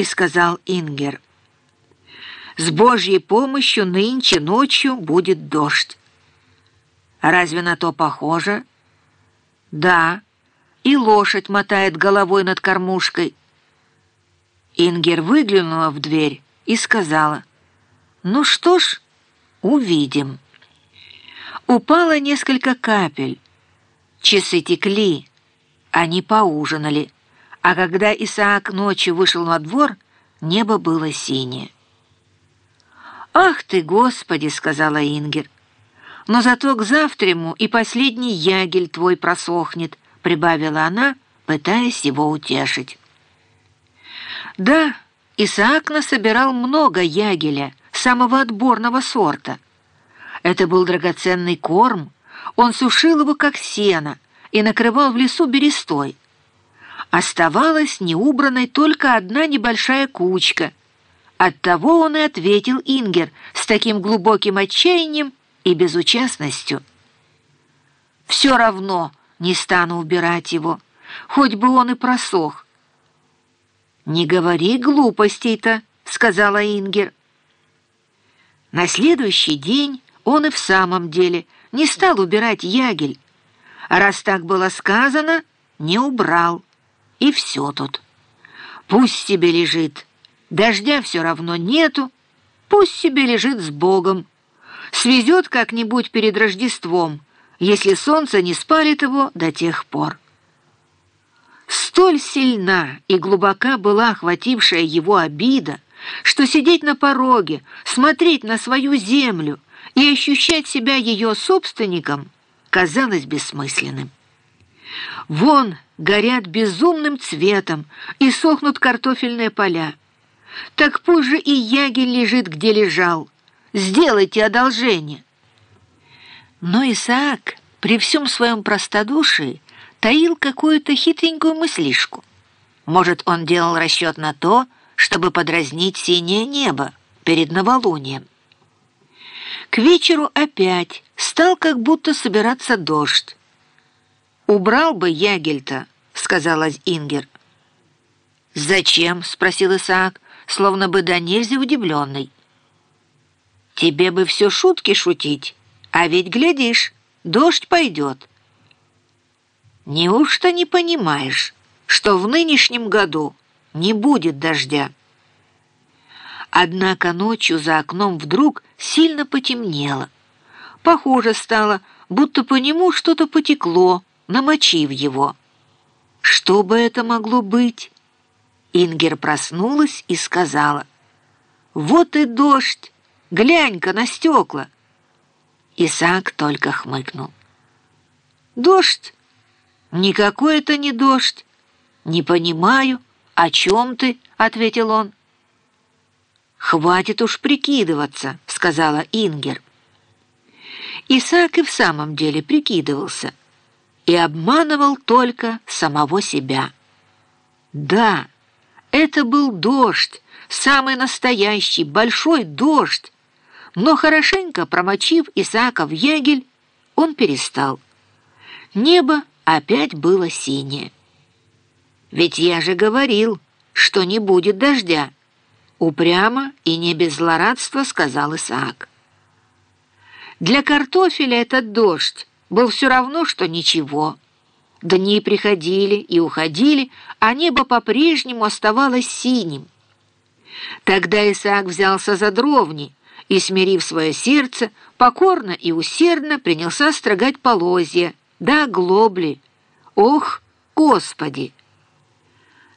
и сказал Ингер. «С Божьей помощью нынче ночью будет дождь». «Разве на то похоже?» «Да, и лошадь мотает головой над кормушкой». Ингер выглянула в дверь и сказала, «Ну что ж, увидим». Упало несколько капель. Часы текли, они поужинали, а когда Исаак ночью вышел во двор, небо было синее. «Ах ты, Господи!» — сказала Ингер. «Но зато к завтраму и последний ягель твой просохнет», — прибавила она, пытаясь его утешить. Да, Исаак насобирал много ягеля, самого отборного сорта. Это был драгоценный корм, он сушил его, как сено, и накрывал в лесу берестой. Оставалась неубранной только одна небольшая кучка. Оттого он и ответил Ингер с таким глубоким отчаянием и безучастностью. «Все равно не стану убирать его, хоть бы он и просох». «Не говори глупостей-то», — сказала Ингер. На следующий день он и в самом деле не стал убирать ягель, раз так было сказано, не убрал. И все тут. Пусть себе лежит. Дождя все равно нету. Пусть себе лежит с Богом. Свезет как-нибудь перед Рождеством, если солнце не спалит его до тех пор. Столь сильна и глубока была охватившая его обида, что сидеть на пороге, смотреть на свою землю и ощущать себя ее собственником казалось бессмысленным. Вон горят безумным цветом и сохнут картофельные поля. Так пусть же и ягель лежит, где лежал. Сделайте одолжение. Но Исаак при всем своем простодушии таил какую-то хитренькую мыслишку. Может, он делал расчет на то, чтобы подразнить синее небо перед новолунием. К вечеру опять стал как будто собираться дождь. «Убрал бы Ягельта», — сказала Ингер. «Зачем?» — спросил Исаак, словно бы до нельзя удивленный. «Тебе бы все шутки шутить, а ведь, глядишь, дождь пойдет». «Неужто не понимаешь, что в нынешнем году не будет дождя?» Однако ночью за окном вдруг сильно потемнело. Похоже стало, будто по нему что-то потекло, намочив его. Что бы это могло быть? Ингер проснулась и сказала, «Вот и дождь! Глянь-ка на стекла!» Исаак только хмыкнул. «Дождь? Никакой это не дождь. Не понимаю, о чем ты?» — ответил он. «Хватит уж прикидываться», — сказала Ингер. Исаак и в самом деле прикидывался и обманывал только самого себя. Да, это был дождь, самый настоящий, большой дождь, но хорошенько промочив Исаака в ягель, он перестал. Небо опять было синее. «Ведь я же говорил, что не будет дождя», упрямо и не без злорадства сказал Исаак. Для картофеля этот дождь был все равно, что ничего. Дни приходили и уходили, а небо по-прежнему оставалось синим. Тогда Исаак взялся за дровни и, смирив свое сердце, покорно и усердно принялся строгать полозья, да глобли. Ох, Господи!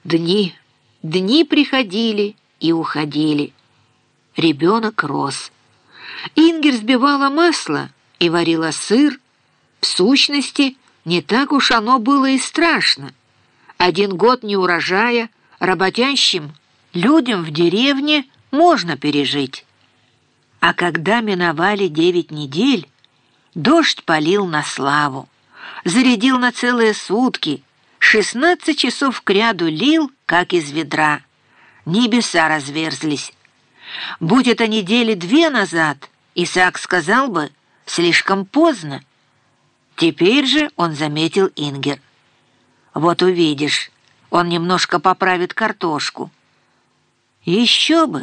Дни, дни приходили и уходили. Ребенок рос. Ингер сбивала масло и варила сыр, в сущности, не так уж оно было и страшно. Один год неурожая работящим людям в деревне можно пережить. А когда миновали девять недель, дождь полил на славу, зарядил на целые сутки, шестнадцать часов кряду лил, как из ведра. Небеса разверзлись. Будь это недели две назад, Исаак сказал бы, слишком поздно. Теперь же он заметил Ингер. «Вот увидишь, он немножко поправит картошку». Еще бы!